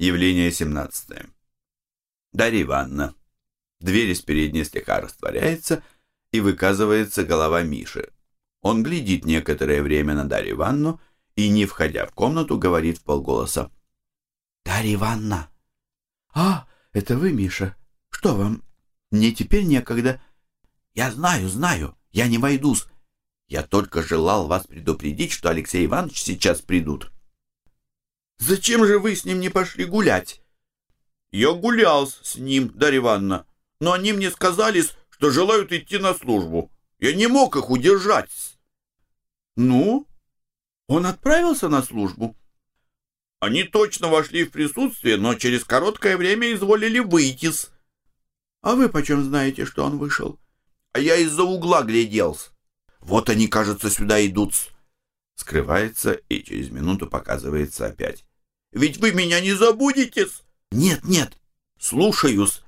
Явление 17. Дарья Ивановна. Дверь из передней слегка растворяется, и выказывается голова Миши. Он глядит некоторое время на Дарью Ивановну и, не входя в комнату, говорит в полголоса. «Дарья Ивановна!» «А, это вы, Миша? Что вам? Мне теперь некогда». «Я знаю, знаю, я не войдусь. Я только желал вас предупредить, что Алексей Иванович сейчас придут». «Зачем же вы с ним не пошли гулять?» «Я гулял с ним, Дарья Ивановна, но они мне сказали, что желают идти на службу. Я не мог их удержать». «Ну, он отправился на службу?» «Они точно вошли в присутствие, но через короткое время изволили выйти -с. «А вы почем знаете, что он вышел?» «А я из-за угла гляделся. Вот они, кажется, сюда идут -с. Скрывается и через минуту показывается опять. «Ведь вы меня не забудете -с. «Нет, нет, слушаюсь.